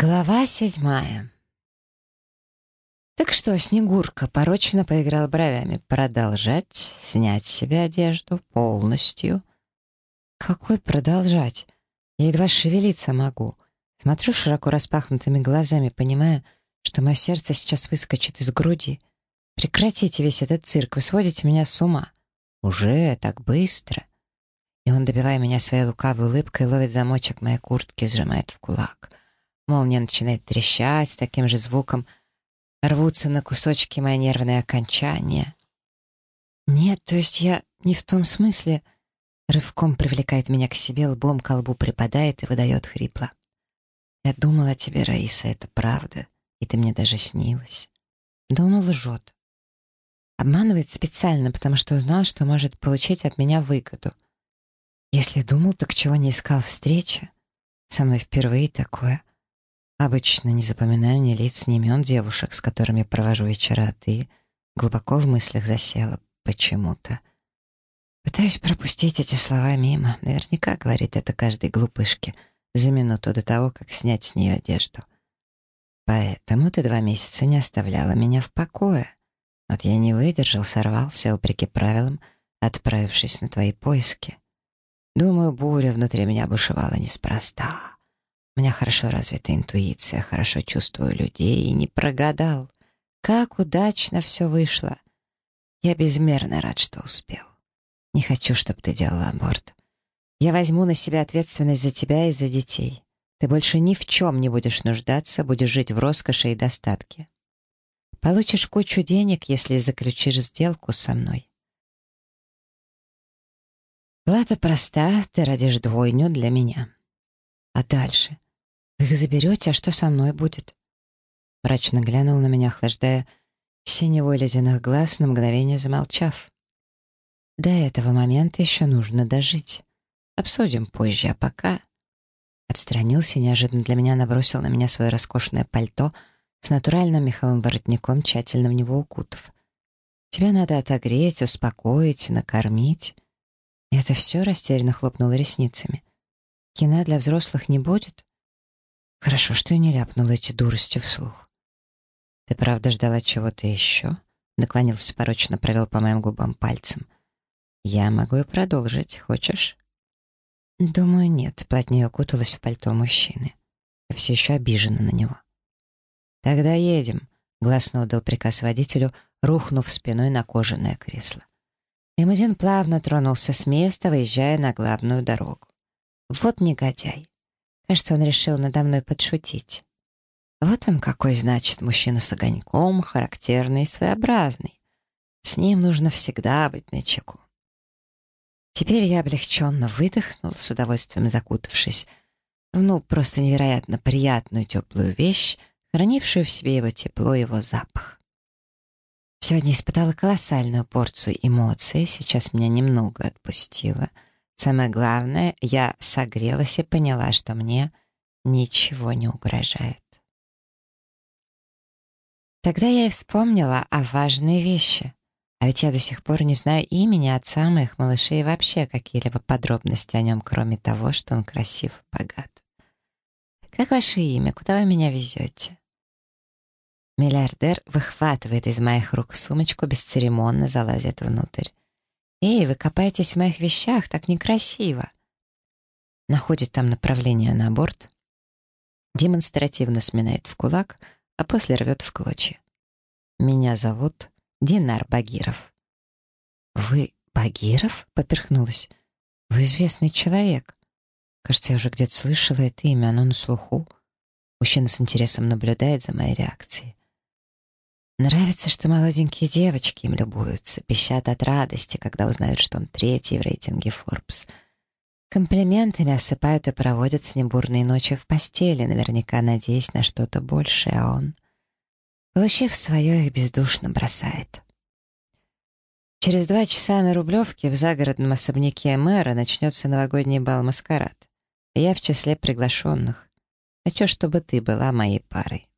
Глава седьмая. Так что, Снегурка порочно поиграл бровями. Продолжать? Снять себе одежду полностью? Какой продолжать? Я едва шевелиться могу. Смотрю широко распахнутыми глазами, понимая, что мое сердце сейчас выскочит из груди. Прекратите весь этот цирк, вы сводите меня с ума. Уже так быстро. И он, добивая меня своей лукавой улыбкой, ловит замочек моей куртки, сжимает в кулак — Молния начинает трещать с таким же звуком. Рвутся на кусочки мои нервные окончания. Нет, то есть я не в том смысле. Рывком привлекает меня к себе, лбом к лбу припадает и выдает хрипло. Я думала о тебе, Раиса, это правда, и ты мне даже снилась. Он лжет. Обманывает специально, потому что узнал, что может получить от меня выгоду. Если думал, так чего не искал встречи? Со мной впервые такое. Обычно не запоминаю ни лиц, ни имен девушек, с которыми провожу вечера, а ты глубоко в мыслях засела почему-то. Пытаюсь пропустить эти слова мимо. Наверняка говорит это каждой глупышке за минуту до того, как снять с нее одежду. Поэтому ты два месяца не оставляла меня в покое. Вот я не выдержал, сорвался, вопреки правилам, отправившись на твои поиски. Думаю, буря внутри меня бушевала неспроста. У меня хорошо развита интуиция, хорошо чувствую людей и не прогадал. Как удачно все вышло. Я безмерно рад, что успел. Не хочу, чтобы ты делала аборт. Я возьму на себя ответственность за тебя и за детей. Ты больше ни в чем не будешь нуждаться, будешь жить в роскоши и достатке. Получишь кучу денег, если заключишь сделку со мной. Плата проста, ты родишь двойню для меня. А дальше? Вы их заберете, а что со мной будет?» Мрачно глянул на меня, охлаждая синего ледяных глаз, на мгновение замолчав. «До этого момента еще нужно дожить. Обсудим позже, а пока...» Отстранился и неожиданно для меня набросил на меня свое роскошное пальто с натуральным меховым воротником, тщательно в него укутав. «Тебя надо отогреть, успокоить, накормить». И это все растерянно хлопнуло ресницами. «Кино для взрослых не будет?» Хорошо, что я не ляпнула эти дурости вслух. «Ты правда ждала чего-то еще?» Наклонился порочно, провел по моим губам пальцем. «Я могу и продолжить. Хочешь?» «Думаю, нет», — плотнее укуталась в пальто мужчины. Я все еще обижена на него. «Тогда едем», — гласно отдал приказ водителю, рухнув спиной на кожаное кресло. Лимузин плавно тронулся с места, выезжая на главную дорогу. Вот негодяй. Кажется, он решил надо мной подшутить. Вот он какой, значит, мужчина с огоньком, характерный и своеобразный. С ним нужно всегда быть начеку. Теперь я облегченно выдохнул, с удовольствием закутавшись в, ну, просто невероятно приятную теплую вещь, хранившую в себе его тепло и его запах. Сегодня испытала колоссальную порцию эмоций, сейчас меня немного отпустило — Самое главное, я согрелась и поняла, что мне ничего не угрожает. Тогда я и вспомнила о важной вещи. А ведь я до сих пор не знаю имени отца моих малышей и вообще какие-либо подробности о нем, кроме того, что он красив и богат. «Как ваше имя? Куда вы меня везете?» Миллиардер выхватывает из моих рук сумочку, бесцеремонно залазит внутрь. «Эй, вы копаетесь в моих вещах, так некрасиво!» Находит там направление на борт, демонстративно сминает в кулак, а после рвет в клочья. «Меня зовут Динар Багиров». «Вы Багиров?» — поперхнулась. «Вы известный человек. Кажется, я уже где-то слышала это имя, оно на слуху». Мужчина с интересом наблюдает за моей реакцией. Нравится, что молоденькие девочки им любуются, пищат от радости, когда узнают, что он третий в рейтинге Forbes. Комплиментами осыпают и проводят с ним бурные ночи в постели, наверняка надеясь на что-то большее, а он, получив свое, их бездушно бросает. Через два часа на Рублевке в загородном особняке мэра начнется новогодний бал-маскарад. Я в числе приглашенных. Хочу, чтобы ты была моей парой.